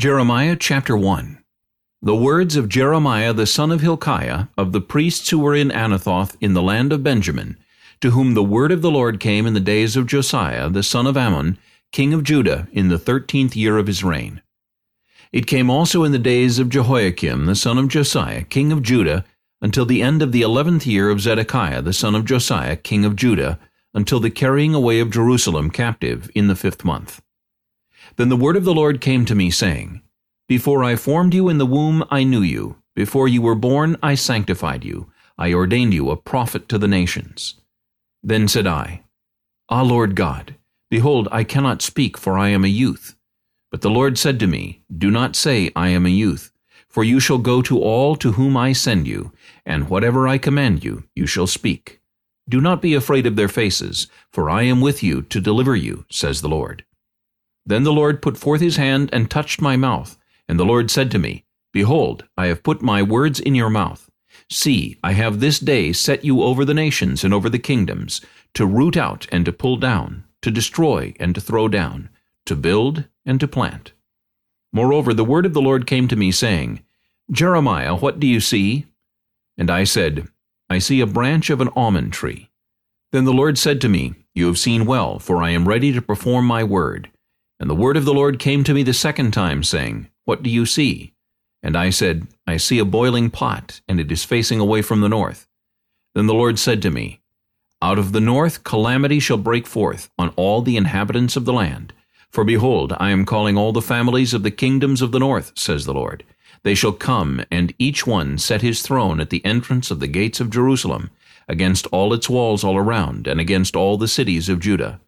Jeremiah chapter 1 The words of Jeremiah the son of Hilkiah, of the priests who were in Anathoth in the land of Benjamin, to whom the word of the Lord came in the days of Josiah the son of Amon, king of Judah, in the thirteenth year of his reign. It came also in the days of Jehoiakim the son of Josiah, king of Judah, until the end of the eleventh year of Zedekiah the son of Josiah, king of Judah, until the carrying away of Jerusalem captive in the fifth month. Then the word of the Lord came to me, saying, Before I formed you in the womb I knew you. Before you were born I sanctified you. I ordained you a prophet to the nations. Then said I, Ah, Lord God, behold, I cannot speak, for I am a youth. But the Lord said to me, Do not say, I am a youth, for you shall go to all to whom I send you, and whatever I command you, you shall speak. Do not be afraid of their faces, for I am with you to deliver you, says the Lord. Then the Lord put forth his hand and touched my mouth. And the Lord said to me, Behold, I have put my words in your mouth. See, I have this day set you over the nations and over the kingdoms, to root out and to pull down, to destroy and to throw down, to build and to plant. Moreover, the word of the Lord came to me, saying, Jeremiah, what do you see? And I said, I see a branch of an almond tree. Then the Lord said to me, You have seen well, for I am ready to perform my word. And the word of the Lord came to me the second time, saying, What do you see? And I said, I see a boiling pot, and it is facing away from the north. Then the Lord said to me, Out of the north calamity shall break forth on all the inhabitants of the land. For behold, I am calling all the families of the kingdoms of the north, says the Lord. They shall come, and each one set his throne at the entrance of the gates of Jerusalem, against all its walls all around, and against all the cities of Judah.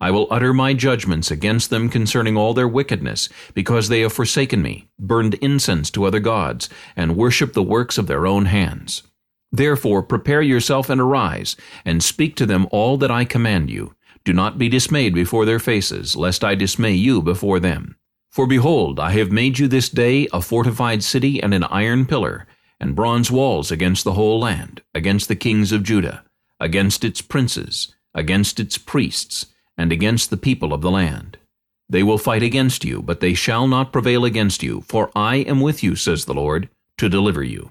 I will utter my judgments against them concerning all their wickedness, because they have forsaken me, burned incense to other gods, and worshipped the works of their own hands. Therefore prepare yourself and arise, and speak to them all that I command you. Do not be dismayed before their faces, lest I dismay you before them. For behold, I have made you this day a fortified city and an iron pillar, and bronze walls against the whole land, against the kings of Judah, against its princes, against its priests, and against the people of the land. They will fight against you, but they shall not prevail against you, for I am with you, says the Lord, to deliver you.